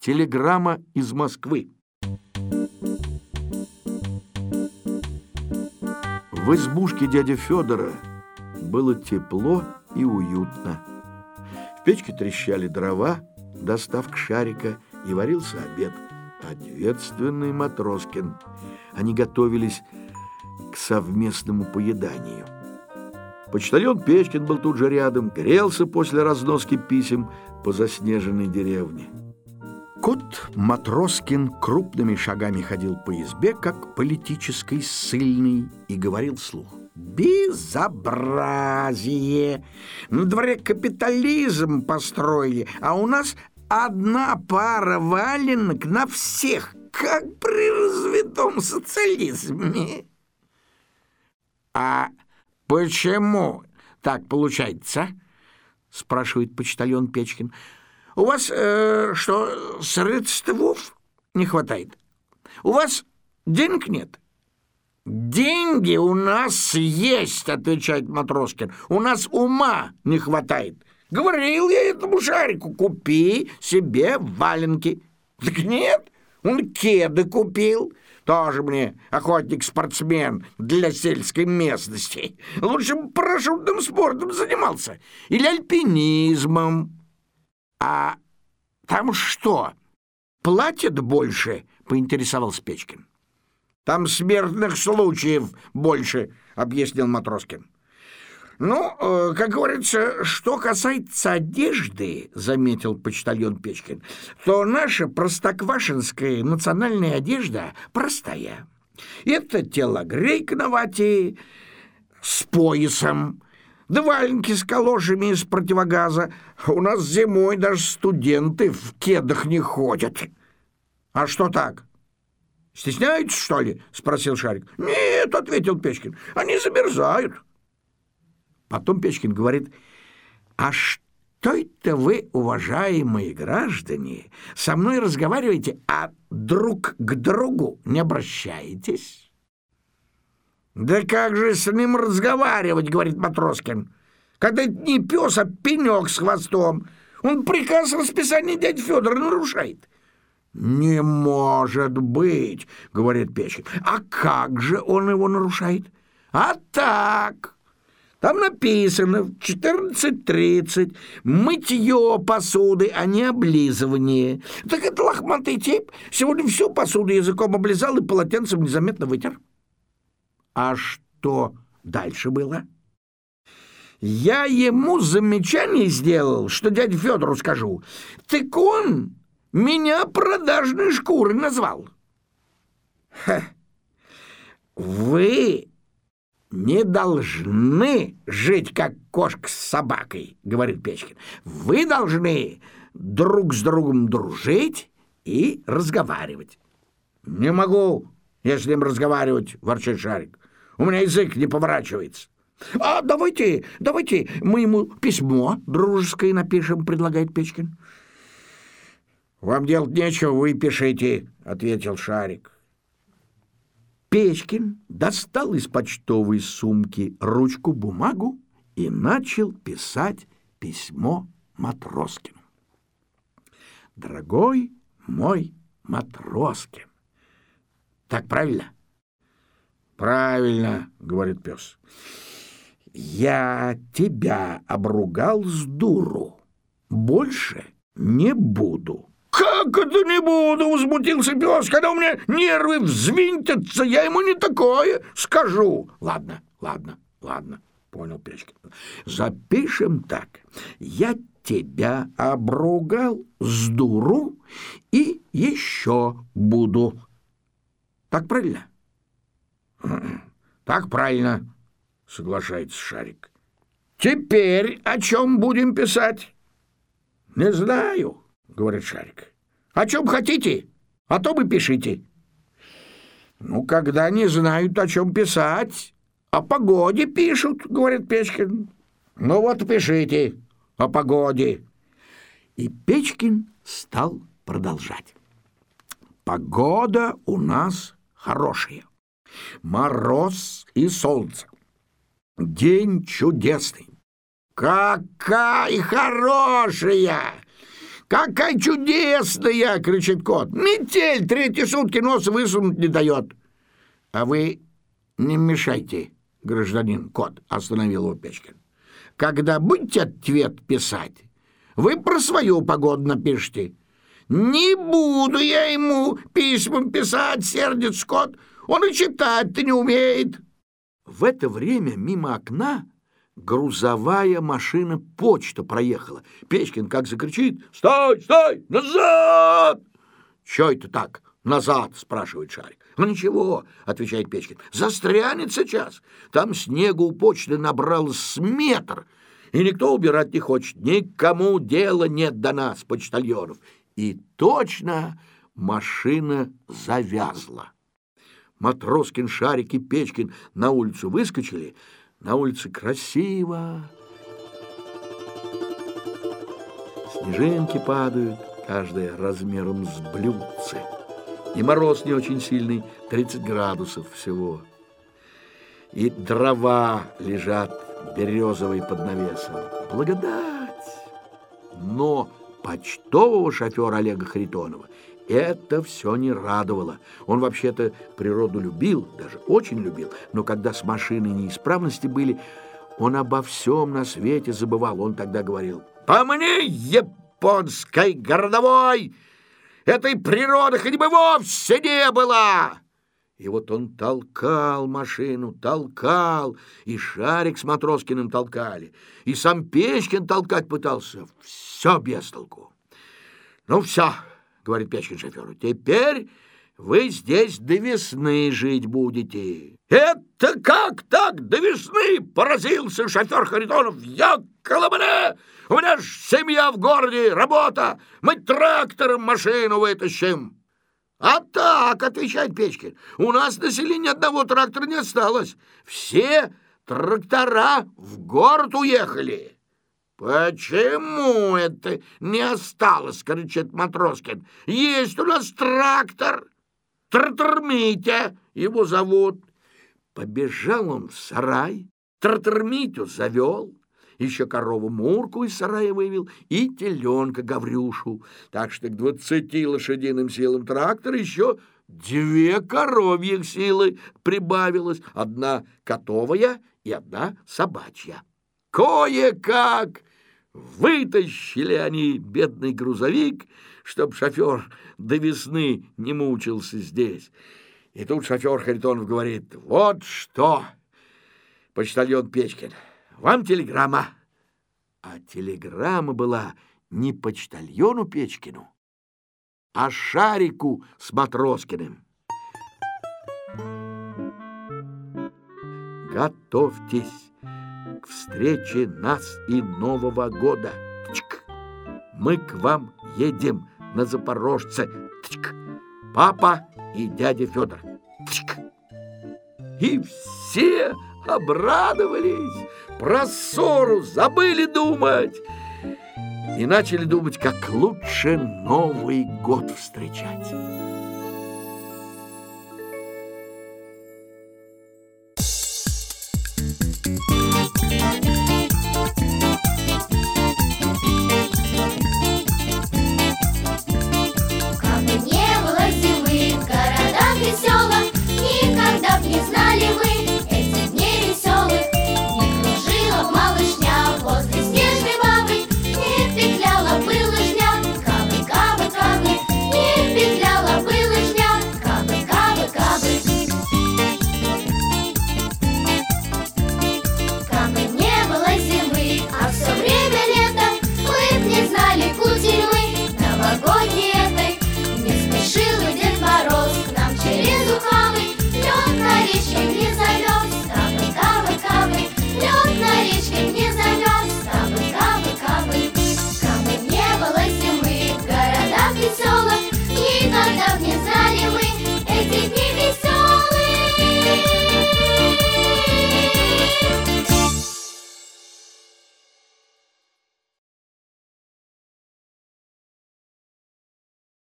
Телеграмма из Москвы. В избушке дяди Федора было тепло и уютно. В печке трещали дрова, доставка шарика, и варился обед. Ответственный Матроскин. Они готовились к совместному поеданию. Почтальон Печкин был тут же рядом, грелся после разноски писем по заснеженной деревне. Кот Матроскин крупными шагами ходил по избе, как политический сильный, и говорил вслух. «Безобразие! На дворе капитализм построили, а у нас одна пара валенок на всех, как при развитом социализме!» «А почему так получается?» спрашивает почтальон Печкин. У вас э, что, средствов не хватает? У вас денег нет? Деньги у нас есть, отвечает Матроскин. У нас ума не хватает. Говорил я этому шарику, купи себе валенки. Так нет, он кеды купил. Тоже мне охотник-спортсмен для сельской местности. Лучше бы парашютным спортом занимался. Или альпинизмом. «А там что, платят больше?» — поинтересовался Печкин. «Там смертных случаев больше», — объяснил Матроскин. «Ну, э, как говорится, что касается одежды, — заметил почтальон Печкин, — то наша простоквашинская национальная одежда простая. Это телогрейка на вате с поясом, да валенки с калошами из противогаза. У нас зимой даже студенты в кедах не ходят. А что так? Стесняются, что ли? Спросил Шарик. Нет, ответил Печкин. Они замерзают. Потом Печкин говорит, а что это вы, уважаемые граждане, со мной разговариваете, а друг к другу не обращаетесь? «Да как же с ним разговаривать?» — говорит Матроскин. «Когда это не пес, а пенек с хвостом. Он приказ расписания дяди Федора нарушает». «Не может быть!» — говорит Печкин. «А как же он его нарушает?» «А так!» Там написано в 14.30 мытье посуды, а не облизывание. Так это лохматый тип. Сегодня всю посуду языком облизал и полотенцем незаметно вытер. А что дальше было? Я ему замечание сделал, что дяде Федору скажу. Так он меня продажной шкурой назвал. Ха. Вы не должны жить, как кошка с собакой, говорит Печкин. Вы должны друг с другом дружить и разговаривать. Не могу я с ним разговаривать, ворчит Шарик. У меня язык не поворачивается. А давайте, давайте мы ему письмо дружеское напишем, предлагает Печкин. Вам делать нечего, вы пишите, ответил Шарик. Печкин достал из почтовой сумки ручку, бумагу и начал писать письмо Матроскину. Дорогой мой Матроскин. Так правильно? «Правильно», — говорит пес. «Я тебя обругал с дуру. Больше не буду». «Как это не буду?» — возмутился пес. «Когда у меня нервы взвинтятся, я ему не такое скажу». «Ладно, ладно, ладно», — понял Печкин. «Запишем так. Я тебя обругал с дуру и еще буду». Так правильно? Так правильно, соглашается Шарик. Теперь о чем будем писать? Не знаю, говорит Шарик. О чем хотите, о том и пишите. Ну, когда не знают, о чем писать, о погоде пишут, говорит Печкин. Ну вот пишите о погоде. И Печкин стал продолжать. Погода у нас хорошая мороз и солнце. День чудесный. Какая хорошая! «Какая чудесная!» — кричит кот. «Метель третьи сутки нос высунуть не дает!» «А вы не мешайте, гражданин кот», — остановил его Печкин. «Когда будете ответ писать, вы про свою погоду напишите». «Не буду я ему письмам писать, сердец кот, он и читать-то не умеет». В это время мимо окна грузовая машина почта проехала. Печкин как закричит «Стой, стой, назад!» «Чё это так, назад?» — спрашивает Шарик. «Ну ничего», — отвечает Печкин, — «застрянет сейчас. Там снегу у почты набралось с метр, и никто убирать не хочет. Никому дела нет до нас, почтальонов». И точно машина завязла. Матроскин, Шарик и Печкин на улицу выскочили. На улице красиво. Снежинки падают, каждая размером с блюдце. И мороз не очень сильный, 30 градусов всего. И дрова лежат березовые под навесом. Благодать! Но почтового шофера Олега Харитонова это все не радовало. Он вообще-то природу любил, даже очень любил, но когда с машиной неисправности были, он обо всем на свете забывал. Он тогда говорил, «По мне, японской городовой, этой природы хоть бы вовсе не было!» И вот он толкал машину, толкал, и Шарик с Матроскиным толкали, и сам Печкин толкать пытался. Все без толку. Ну, все, — говорит Печкин шоферу, — теперь вы здесь до весны жить будете. Это как так до весны? Поразился шофер Харитонов. Я коломане! У меня ж семья в городе, работа. Мы трактором машину вытащим. А так, отвечает Печкин, у нас населения одного трактора не осталось. Все трактора в город уехали. «Почему это не осталось?» — кричит Матроскин. «Есть у нас трактор! Трактор-Митя его зовут!» Побежал он в сарай, трактор-Митю завел, еще корову Мурку из сарая вывел и теленка Гаврюшу. Так что к двадцати лошадиным силам трактора еще две коровьих силы прибавилось. Одна котовая и одна собачья. Кое-как Вытащили они бедный грузовик, чтоб шофер до весны не мучился здесь. И тут шофер Харитонов говорит, вот что, почтальон Печкин, вам телеграмма. А телеграмма была не почтальону Печкину, а Шарику с Матроскиным. Готовьтесь к встрече нас и Нового года. Тчк. Мы к вам едем на Запорожце. Тчк. Папа и дядя Федор. Тчк. И все обрадовались, про ссору забыли думать и начали думать, как лучше Новый год встречать.